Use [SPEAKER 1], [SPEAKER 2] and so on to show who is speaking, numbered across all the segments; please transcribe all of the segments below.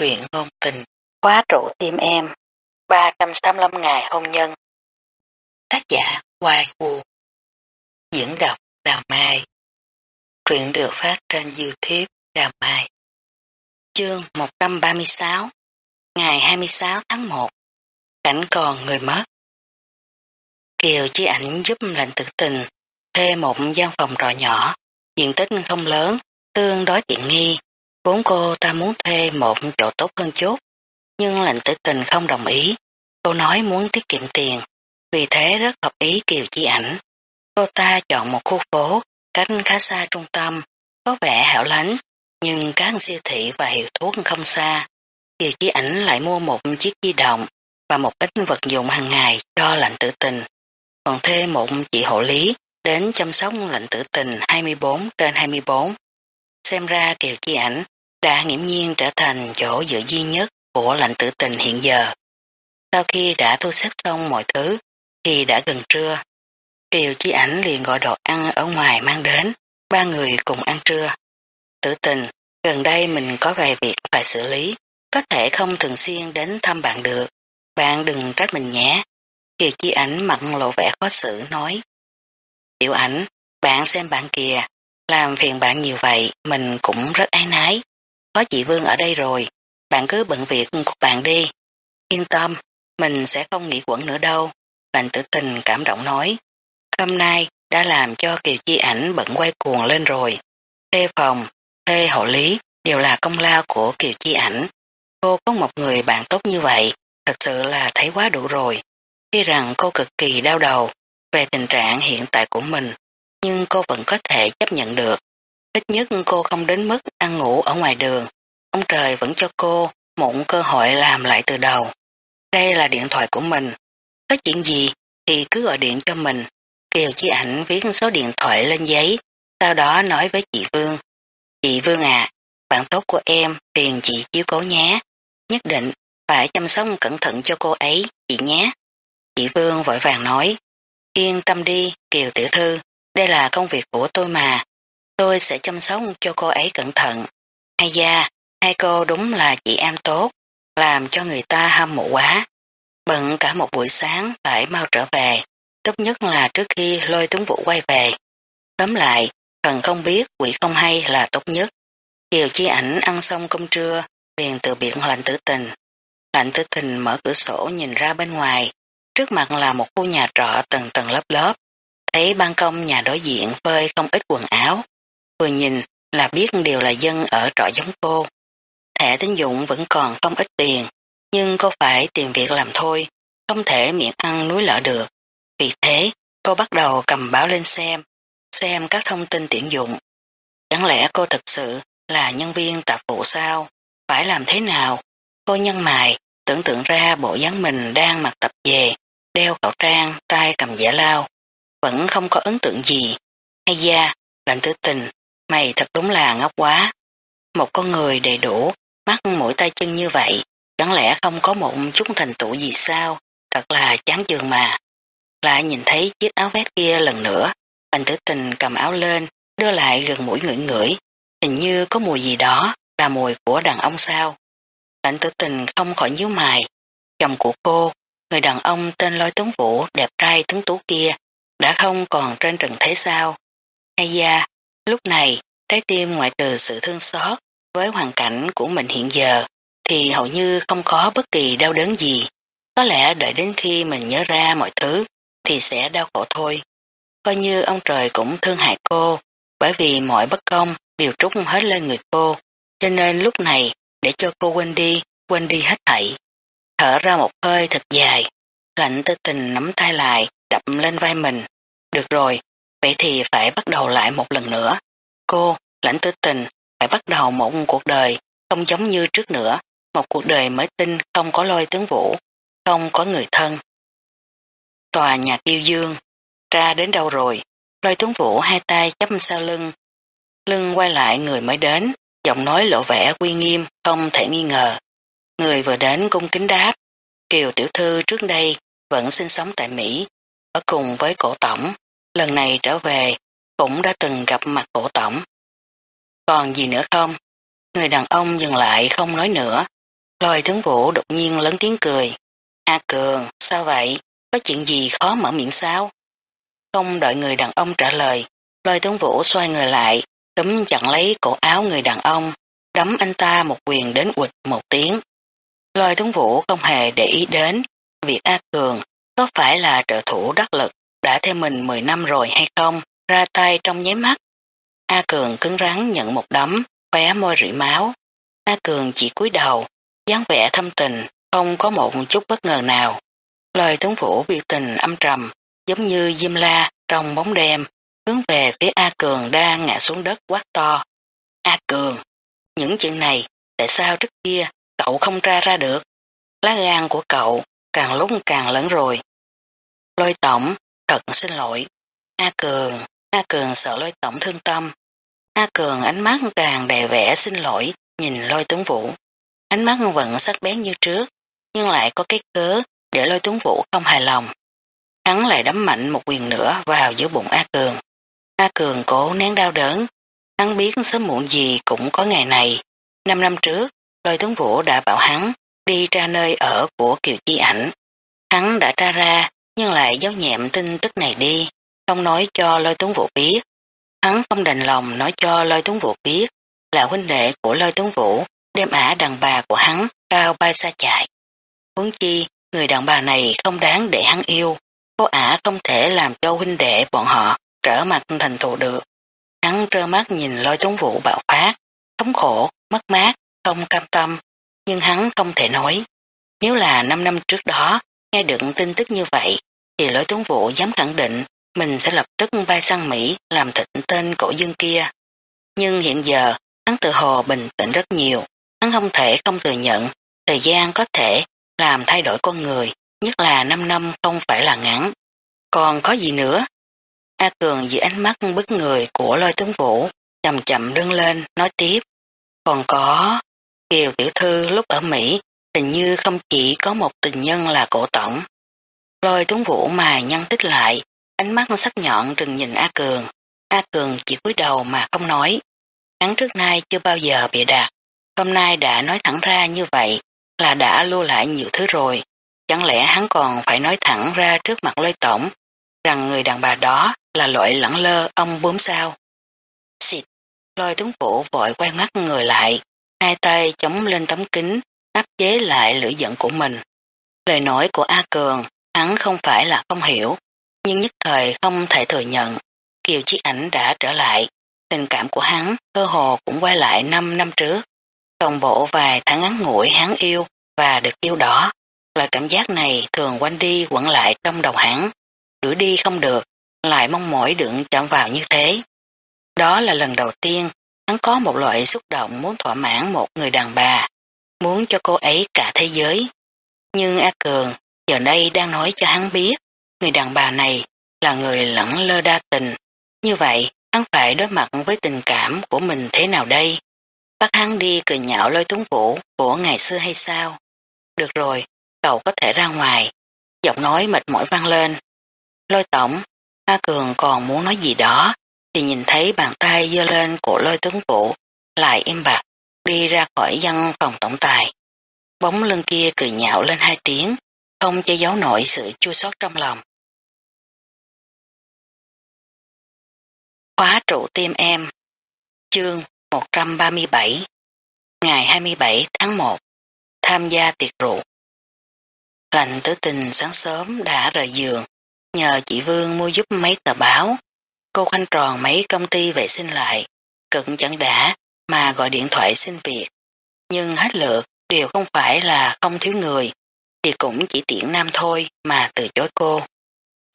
[SPEAKER 1] truyện ngôn tình, khóa trụ tim em, 385 ngày hôn nhân. Tác giả Hoài Vũ Diễn đọc Đào Mai. Truyện được phát trên Youtube Đào Mai. Chương 136 Ngày 26 tháng 1 Cảnh còn người mất. Kiều chi ảnh giúp lệnh tử tình thuê một gian phòng trọ nhỏ diện tích không lớn tương đối tiện nghi. Vốn cô ta muốn thuê một chỗ tốt hơn chút, nhưng lệnh tử tình không đồng ý. Cô nói muốn tiết kiệm tiền, vì thế rất hợp ý Kiều Chi ảnh. Cô ta chọn một khu phố, cách khá xa trung tâm, có vẻ hẻo lánh, nhưng các siêu thị và hiệu thuốc không xa. Kiều Chi ảnh lại mua một chiếc di động và một ít vật dụng hàng ngày cho lệnh tử tình. Còn thuê một chị hộ lý đến chăm sóc lệnh tử tình 24 trên 24. Xem ra Kiều Chi ảnh đã nghiễm nhiên trở thành chỗ dựa duy nhất của lạnh tử tình hiện giờ. Sau khi đã thu xếp xong mọi thứ, thì đã gần trưa. Kiều Chi ảnh liền gọi đồ ăn ở ngoài mang đến, ba người cùng ăn trưa. Tử tình, gần đây mình có vài việc phải xử lý, có thể không thường xuyên đến thăm bạn được. Bạn đừng trách mình nhé. Kiều Chi ảnh mặn lộ vẻ khó xử nói. Tiểu ảnh, bạn xem bạn kìa, làm phiền bạn nhiều vậy, mình cũng rất ái nái. Có chị Vương ở đây rồi, bạn cứ bận việc của bạn đi. Yên tâm, mình sẽ không nghĩ quẩn nữa đâu. Lành tử tình cảm động nói. Hôm nay đã làm cho Kiều Chi ảnh bận quay cuồng lên rồi. Thuê phòng, thuê hộ lý đều là công lao của Kiều Chi ảnh. Cô có một người bạn tốt như vậy, thật sự là thấy quá đủ rồi. Khi rằng cô cực kỳ đau đầu về tình trạng hiện tại của mình, nhưng cô vẫn có thể chấp nhận được. Ít nhất cô không đến mức ăn ngủ ở ngoài đường. Ông trời vẫn cho cô một cơ hội làm lại từ đầu. Đây là điện thoại của mình. Có chuyện gì thì cứ gọi điện cho mình. Kiều Chi Ảnh viết số điện thoại lên giấy, sau đó nói với chị Vương. Chị Vương à, bạn tốt của em tiền chị chiếu cố nhé. Nhất định phải chăm sóc cẩn thận cho cô ấy, chị nhé. Chị Vương vội vàng nói. Yên tâm đi, Kiều Tiểu Thư, đây là công việc của tôi mà, Tôi sẽ chăm sóc cho cô ấy cẩn thận. Hay da, hai cô đúng là chị em tốt, làm cho người ta hâm mộ quá. Bận cả một buổi sáng phải mau trở về, tốt nhất là trước khi lôi tướng vũ quay về. Tóm lại, thần không biết quỷ không hay là tốt nhất. Chiều chi ảnh ăn xong cơm trưa, liền từ biển lạnh tử tình. Lạnh tử tình mở cửa sổ nhìn ra bên ngoài, trước mặt là một khu nhà trọ tầng tầng lớp lớp, thấy ban công nhà đối diện phơi không ít quần áo, Vừa nhìn là biết đều là dân ở trọ giống cô. Thẻ tín dụng vẫn còn không ít tiền, nhưng cô phải tìm việc làm thôi, không thể miệng ăn núi lỡ được. Vì thế, cô bắt đầu cầm báo lên xem, xem các thông tin tuyển dụng. Chẳng lẽ cô thực sự là nhân viên tạp vụ sao? Phải làm thế nào? Cô nhân mài, tưởng tượng ra bộ dáng mình đang mặc tập về, đeo khẩu trang, tay cầm giả lao. Vẫn không có ấn tượng gì. Hay da, lạnh tử tình, Mày thật đúng là ngốc quá. Một con người đầy đủ, mắt mũi tay chân như vậy, chẳng lẽ không có một chút thành tựu gì sao? Thật là chán chường mà. Lại nhìn thấy chiếc áo vest kia lần nữa, anh tử tình cầm áo lên, đưa lại gần mũi ngửi ngửi. Hình như có mùi gì đó, là mùi của đàn ông sao. Lạnh tử tình không khỏi nhíu mày. Chồng của cô, người đàn ông tên lôi tuấn vũ đẹp trai tướng tú kia, đã không còn trên trần thế sao. Hay da, Lúc này, trái tim ngoại trừ sự thương xót với hoàn cảnh của mình hiện giờ, thì hầu như không có bất kỳ đau đớn gì. Có lẽ đợi đến khi mình nhớ ra mọi thứ, thì sẽ đau khổ thôi. Coi như ông trời cũng thương hại cô, bởi vì mọi bất công đều trút hết lên người cô, cho nên lúc này, để cho cô quên đi, quên đi hết thảy. Thở ra một hơi thật dài, lạnh tư tình nắm tay lại, đập lên vai mình. Được rồi, Vậy thì phải bắt đầu lại một lần nữa. Cô, lãnh tư tình, phải bắt đầu một cuộc đời, không giống như trước nữa, một cuộc đời mới tinh không có lôi tướng vũ, không có người thân. Tòa nhà tiêu dương, ra đến đâu rồi, lôi tướng vũ hai tay chắp sau lưng, lưng quay lại người mới đến, giọng nói lộ vẻ quy nghiêm, không thể nghi ngờ. Người vừa đến cung kính đáp, Kiều tiểu thư trước đây vẫn sinh sống tại Mỹ, ở cùng với cổ tổng, lần này trở về cũng đã từng gặp mặt cổ tổng. Còn gì nữa không? Người đàn ông dừng lại không nói nữa, Lôi tướng vũ đột nhiên lớn tiếng cười. A Cường, sao vậy? Có chuyện gì khó mở miệng sao? Không đợi người đàn ông trả lời, lôi tướng vũ xoay người lại, túm chặn lấy cổ áo người đàn ông, đấm anh ta một quyền đến quịch một tiếng. Lôi tướng vũ không hề để ý đến việc A Cường có phải là trợ thủ đắc lực đã theo mình 10 năm rồi hay không, ra tay trong nháy mắt. A Cường cứng rắn nhận một đấm, khóe môi rỉ máu. A Cường chỉ cúi đầu, dáng vẻ thâm tình, không có một chút bất ngờ nào. Lời tướng vũ biểu tình âm trầm, giống như diêm la trong bóng đêm, hướng về phía A Cường đang ngã xuống đất quát to. A Cường, những chuyện này, tại sao trước kia cậu không ra ra được? Lá gan của cậu càng lúc càng lớn rồi. Lôi tổng, thật xin lỗi. A Cường, A Cường sợ lôi tổng thương tâm. A Cường ánh mắt tràn đầy vẻ xin lỗi, nhìn lôi tướng vũ. Ánh mắt vẫn sắc bén như trước, nhưng lại có cái cớ để lôi tướng vũ không hài lòng. Hắn lại đấm mạnh một quyền nữa vào giữa bụng A Cường. A Cường cố nén đau đớn. Hắn biết sớm muộn gì cũng có ngày này. Năm năm trước, lôi tướng vũ đã bảo hắn đi ra nơi ở của Kiều Chi ảnh. Hắn đã tra ra nhưng lại giấu nhẹm tin tức này đi, không nói cho lôi Tuấn vũ biết. Hắn không đành lòng nói cho lôi Tuấn vũ biết là huynh đệ của lôi Tuấn vũ đem ả đàn bà của hắn cao bay xa chạy. Huống chi, người đàn bà này không đáng để hắn yêu, cô ả không thể làm cho huynh đệ bọn họ trở mặt thành thù được. Hắn trơ mắt nhìn lôi tuấn vũ bạo phát, thống khổ, mất mát, không cam tâm, nhưng hắn không thể nói. Nếu là 5 năm trước đó, nghe được tin tức như vậy, thì lôi tuấn vũ dám khẳng định mình sẽ lập tức bay sang Mỹ làm thịnh tên cổ dương kia. Nhưng hiện giờ, hắn tự hồ bình tĩnh rất nhiều, hắn không thể không thừa nhận thời gian có thể làm thay đổi con người, nhất là 5 năm không phải là ngắn. Còn có gì nữa? A Cường giữ ánh mắt bức người của lôi tướng vũ, chậm chậm đứng lên, nói tiếp. Còn có, Kiều Tiểu Thư lúc ở Mỹ, tình như không chỉ có một tình nhân là cổ tổng. Lôi tuấn vũ mà nhăn tích lại, ánh mắt sắc nhọn trừng nhìn A Cường. A Cường chỉ cúi đầu mà không nói. Hắn trước nay chưa bao giờ bị đạt. Hôm nay đã nói thẳng ra như vậy là đã lưu lại nhiều thứ rồi. Chẳng lẽ hắn còn phải nói thẳng ra trước mặt lôi tổng rằng người đàn bà đó là loại lẳng lơ ông bướm sao. Xịt, lôi tuấn vũ vội quay ngắt người lại, hai tay chống lên tấm kính, áp chế lại lửa giận của mình. Lời nói của A Cường, hắn không phải là không hiểu, nhưng nhất thời không thể thừa nhận. Kiều chi Ảnh đã trở lại, tình cảm của hắn cơ hồ cũng quay lại 5 năm trước. Toàn bộ vài tháng ngắn ngủi hắn yêu và được yêu đó, loại cảm giác này thường quanh đi quẩn lại trong đầu hắn, đuổi đi không được, lại mong mỏi đựng chạm vào như thế. Đó là lần đầu tiên hắn có một loại xúc động muốn thỏa mãn một người đàn bà, cho cô ấy cả thế giới. Nhưng A Cường giờ đây đang nói cho hắn biết, người đàn bà này là người lẫn lơ đa tình. Như vậy, hắn phải đối mặt với tình cảm của mình thế nào đây? Bắt hắn đi cười nhạo lôi tuấn vũ của ngày xưa hay sao? Được rồi, cậu có thể ra ngoài. Giọng nói mệt mỏi vang lên. Lôi tổng, A Cường còn muốn nói gì đó, thì nhìn thấy bàn tay dơ lên của lôi tuấn vũ, lại im bặt, đi ra khỏi văn phòng tổng tài. Bóng lưng kia cười nhạo lên hai tiếng, không che giấu nổi sự chua xót trong lòng. Khóa trụ tim em Chương 137 Ngày 27 tháng 1 Tham gia tiệc rượu Lạnh tử tình sáng sớm đã rời giường nhờ chị Vương mua giúp mấy tờ báo. Cô khoanh tròn mấy công ty vệ sinh lại, cực chẳng đã mà gọi điện thoại xin việc. Nhưng hết lượt đều không phải là không thiếu người, thì cũng chỉ tiện nam thôi mà từ chối cô.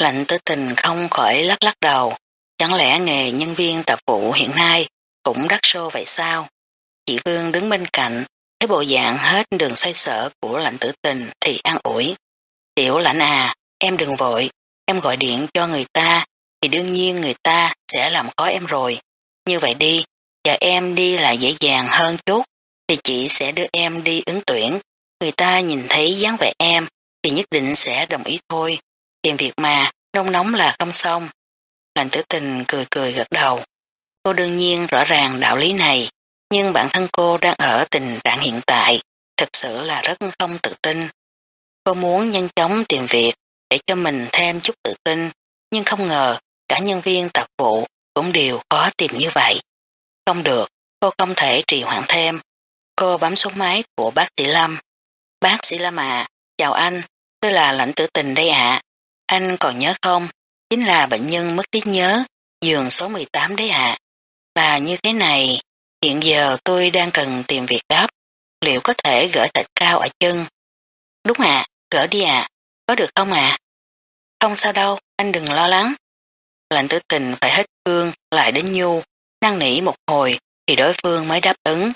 [SPEAKER 1] Lạnh tử tình không khỏi lắc lắc đầu, chẳng lẽ nghề nhân viên tập vụ hiện nay cũng đắt xô vậy sao? Chị Vương đứng bên cạnh, thấy bộ dạng hết đường xoay sở của lạnh tử tình thì an ủi. Tiểu lạnh à, em đừng vội, em gọi điện cho người ta thì đương nhiên người ta sẽ làm khó em rồi. Như vậy đi, chờ em đi là dễ dàng hơn chút, thì chị sẽ đưa em đi ứng tuyển. Người ta nhìn thấy dáng vẻ em thì nhất định sẽ đồng ý thôi. Tìm việc mà, nông nóng là không xong. lành tử tình cười cười gật đầu. Cô đương nhiên rõ ràng đạo lý này, nhưng bản thân cô đang ở tình trạng hiện tại, thật sự là rất không tự tin. Cô muốn nhanh chóng tìm việc để cho mình thêm chút tự tin, nhưng không ngờ cả nhân viên tạp vụ cũng đều khó tìm như vậy. Không được, cô không thể trì hoãn thêm. Cô bấm số máy của bác sĩ Lâm. Bác sĩ Lâm à, chào anh, tôi là lãnh tử tình đây ạ. Anh còn nhớ không? Chính là bệnh nhân mất trí nhớ, giường số 18 đấy ạ. Là như thế này, hiện giờ tôi đang cần tìm việc gấp. Liệu có thể gỡ thịt cao ở chân? Đúng ạ, gỡ đi ạ. Có được không ạ? Không sao đâu, anh đừng lo lắng. Lạnh tử tình phải hết cương lại đến nhu, năng nỉ một hồi thì đối phương mới đáp ứng.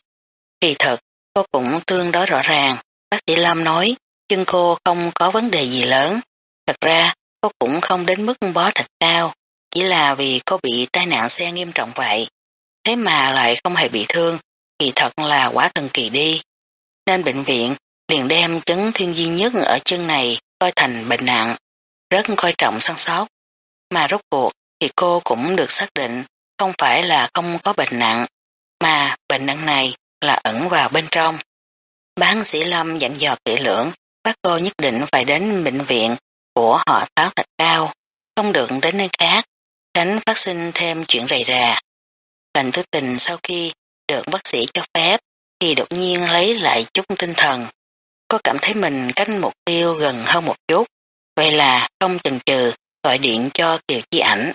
[SPEAKER 1] Kỳ thật, cô cũng tương đối rõ ràng. Bác sĩ Lâm nói, chân cô không có vấn đề gì lớn. Thật ra, cô cũng không đến mức bó thịt cao, chỉ là vì cô bị tai nạn xe nghiêm trọng vậy. Thế mà lại không hề bị thương, thì thật là quá thần kỳ đi. Nên bệnh viện liền đem chấn thiên duy nhất ở chân này coi thành bệnh nặng, rất coi trọng săn sóc. Mà rốt cuộc thì cô cũng được xác định không phải là không có bệnh nặng, mà bệnh nặng này là ẩn vào bên trong. Bác sĩ Lâm dặn dò kỹ lưỡng, bác cô nhất định phải đến bệnh viện của họ táo thạch cao, không được đến nơi khác, tránh phát sinh thêm chuyện rầy rà. Lành tư tình sau khi được bác sĩ cho phép thì đột nhiên lấy lại chút tinh thần. Cô cảm thấy mình cách mục tiêu gần hơn một chút, vậy là không chần chừ gọi điện cho Kiều Chi ảnh.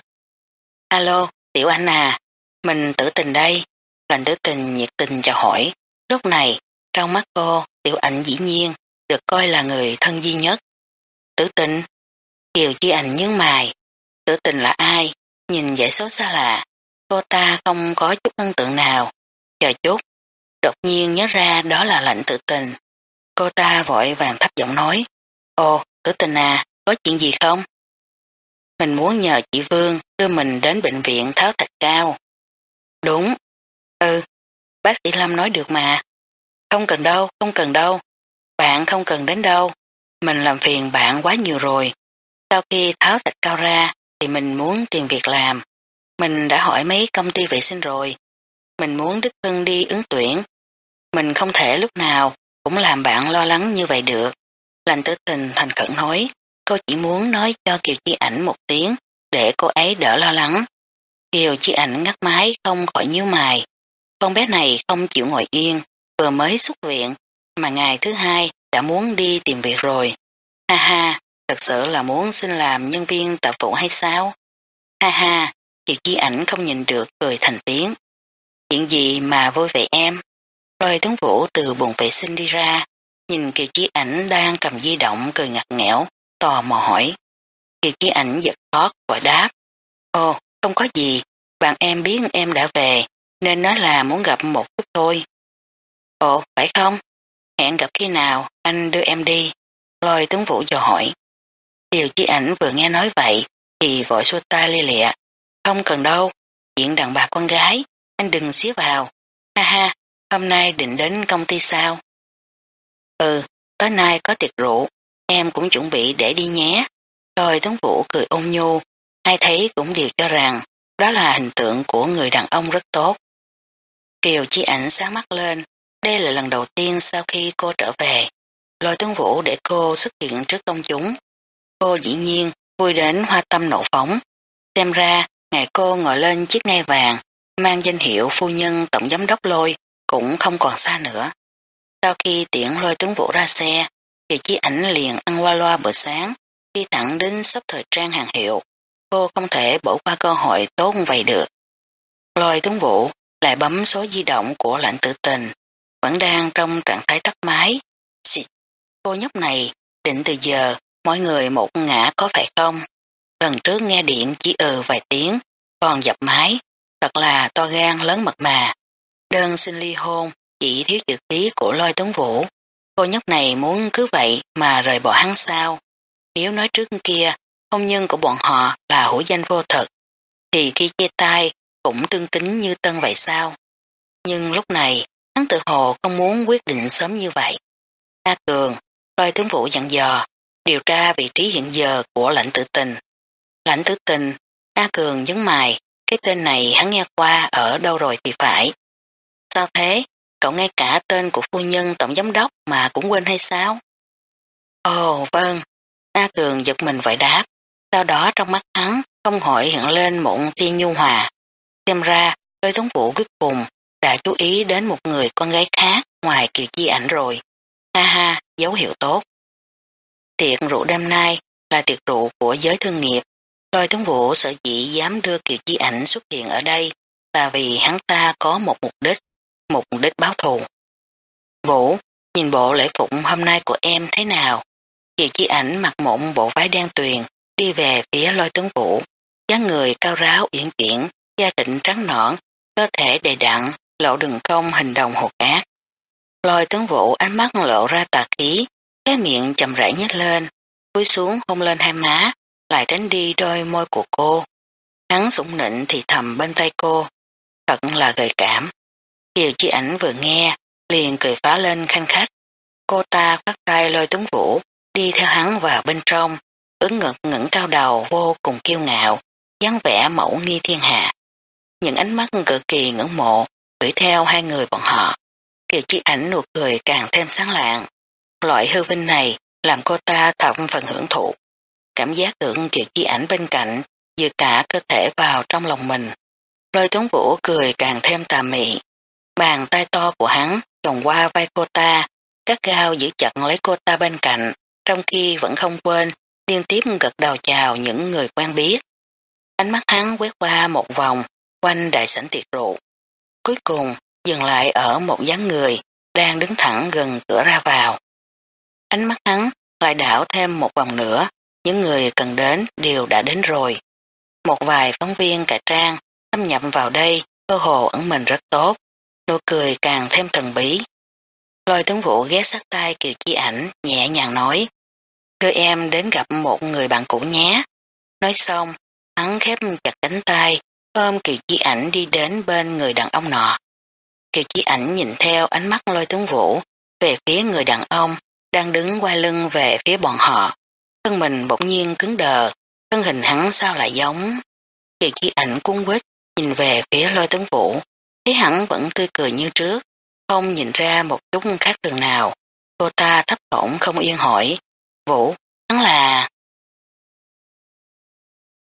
[SPEAKER 1] Alo, Tiểu Anh à, mình tử tình đây. Lành tử tình nhiệt tình chào hỏi. Lúc này, trong mắt cô, Tiểu Ảnh dĩ nhiên được coi là người thân duy nhất. Tử tình, Kiều Chi ảnh nhớ mày. Tử tình là ai? Nhìn giải số xa lạ. Cô ta không có chút ấn tượng nào. Chờ chút. Đột nhiên nhớ ra đó là lạnh tử tình. Cô ta vội vàng thấp giọng nói. Ồ, tử tình à, có chuyện gì không? Mình muốn nhờ chị Vương đưa mình đến bệnh viện tháo thạch cao. Đúng. Ừ, bác sĩ Lâm nói được mà. Không cần đâu, không cần đâu. Bạn không cần đến đâu. Mình làm phiền bạn quá nhiều rồi. Sau khi tháo thạch cao ra thì mình muốn tìm việc làm. Mình đã hỏi mấy công ty vệ sinh rồi. Mình muốn đích thân đi ứng tuyển. Mình không thể lúc nào cũng làm bạn lo lắng như vậy được. Lành tử tình thành khẩn nói, cô chỉ muốn nói cho Kiều Chi ảnh một tiếng để cô ấy đỡ lo lắng. Kiều Chi ảnh ngắt máy không khỏi nhíu mày. Con bé này không chịu ngồi yên, vừa mới xuất viện, mà ngày thứ hai đã muốn đi tìm việc rồi. Ha ha, thật sự là muốn xin làm nhân viên tạp vụ hay sao? Ha ha, Kiều Chi ảnh không nhìn được cười thành tiếng. Chuyện gì mà vui vẻ em? Lôi tướng vũ từ buồng vệ sinh đi ra, nhìn Kiều Chi ảnh đang cầm di động cười ngặt nghẽo, tò mò hỏi. Kiều Chi ảnh giật thoát và đáp. Ồ, không có gì, bạn em biết em đã về, nên nói là muốn gặp một chút thôi. Ồ, phải không? Hẹn gặp khi nào, anh đưa em đi. Lôi tướng vũ dò hỏi. Điều Chi ảnh vừa nghe nói vậy, thì vội xua tay lia lịa. Không cần đâu, chuyện đàn bà con gái, anh đừng xía vào. Ha ha, hôm nay định đến công ty sao? Ừ, tối nay có tiệc rượu, em cũng chuẩn bị để đi nhé. Rồi Tuấn Vũ cười ôn nhu, ai thấy cũng đều cho rằng đó là hình tượng của người đàn ông rất tốt. Kiều chi ảnh sáng mắt lên, đây là lần đầu tiên sau khi cô trở về. Lôi tướng Vũ để cô xuất hiện trước công chúng. Cô dĩ nhiên vui đến hoa tâm nổ phóng. Xem ra, ngày cô ngồi lên chiếc ngai vàng, mang danh hiệu phu nhân tổng giám đốc lôi, cũng không còn xa nữa. Sau khi tiễn lôi tướng vũ ra xe, thì chiếc ảnh liền ăn qua loa bữa sáng, đi thẳng đến shop thời trang hàng hiệu. Cô không thể bỏ qua cơ hội tốt vậy được. Lôi tướng vũ lại bấm số di động của lãnh tử tình, vẫn đang trong trạng thái tắt máy. Xịt, cô nhóc này, định từ giờ, mọi người một ngã có phải không? Lần trước nghe điện chỉ ừ vài tiếng, còn dập máy, thật là to gan lớn mật mà. Đơn xin ly hôn, chỉ thiếu chữ ký của lôi tuấn vũ. Cô nhóc này muốn cứ vậy mà rời bỏ hắn sao. Nếu nói trước kia, hôn nhân của bọn họ là hữu danh vô thực, thì khi chia tay cũng tương kính như tân vậy sao. Nhưng lúc này, hắn tự hồ không muốn quyết định sớm như vậy. A Cường, coi tướng vũ dặn dò, điều tra vị trí hiện giờ của lãnh tử tình. Lãnh tử tình, A Cường nhấn mày, cái tên này hắn nghe qua ở đâu rồi thì phải. Sao thế? cậu ngay cả tên của phu nhân tổng giám đốc mà cũng quên hay sao? Ồ vâng, A Cường giật mình vội đáp, sau đó trong mắt hắn không hỏi hiện lên một tia nhu hòa. Xem ra, đôi thống vũ cuối cùng đã chú ý đến một người con gái khác ngoài Kiều Chi ảnh rồi. Ha ha, dấu hiệu tốt. Tiệc rượu đêm nay là tiệc rượu của giới thương nghiệp. Lôi tướng vũ sở dĩ dám đưa Kiều Chi ảnh xuất hiện ở đây là vì hắn ta có một mục đích, một mục đích báo thù. Vũ, nhìn bộ lễ phục hôm nay của em thế nào? Kiều Chi ảnh mặc mộng bộ váy đen tuyền, đi về phía lôi tướng vũ, dáng người cao ráo uyển chuyển, da trịnh trắng nõn, cơ thể đầy đặn, lộ đường cong hình đồng hột ác. Lôi tướng vũ ánh mắt lộ ra tà khí, cái miệng chậm rãi nhếch lên, cúi xuống hôn lên hai má, lại tránh đi đôi môi của cô. Hắn sủng nịnh thì thầm bên tay cô, thật là gợi cảm. Kiều chi ảnh vừa nghe, liền cười phá lên khanh khách. Cô ta khoát tay lôi tướng vũ, đi theo hắn vào bên trong, ứng ngực ngẩng cao đầu vô cùng kiêu ngạo, dáng vẻ mẫu nghi thiên hạ. Những ánh mắt cực kỳ ngưỡng mộ, đuổi theo hai người bọn họ. Kiều chi ảnh nụ cười càng thêm sáng lạng. Loại hư vinh này làm cô ta thậm phần hưởng thụ. Cảm giác được Kiều chi ảnh bên cạnh, dựa cả cơ thể vào trong lòng mình. Lôi tuấn vũ cười càng thêm tà mị. Bàn tay to của hắn trồng qua vai cô ta, các gao giữ chặt lấy cô ta bên cạnh, trong khi vẫn không quên liên tiếp gật đầu chào những người quen biết. Ánh mắt hắn quét qua một vòng quanh đại sảnh tiệc rượu. Cuối cùng dừng lại ở một dáng người đang đứng thẳng gần cửa ra vào. Ánh mắt hắn lại đảo thêm một vòng nữa, những người cần đến đều đã đến rồi. Một vài phóng viên cải trang thâm nhập vào đây, cơ hồ ẩn mình rất tốt, nụ cười càng thêm thần bí. Lôi tướng vũ ghé sát tay Kiều Chi ảnh, nhẹ nhàng nói, đưa em đến gặp một người bạn cũ nhé. Nói xong, hắn khép chặt cánh tay, ôm kỳ Chi ảnh đi đến bên người đàn ông nọ. kỳ Chi ảnh nhìn theo ánh mắt lôi tướng vũ về phía người đàn ông đang đứng quay lưng về phía bọn họ. Thân mình bỗng nhiên cứng đờ, thân hình hắn sao lại giống. kỳ Chi ảnh cung quýt nhìn về phía lôi tướng vũ, thấy hắn vẫn tươi cười như trước, không nhìn ra một chút khác thường nào. Cô ta thấp thỏm không yên hỏi, Vũ, hắn là...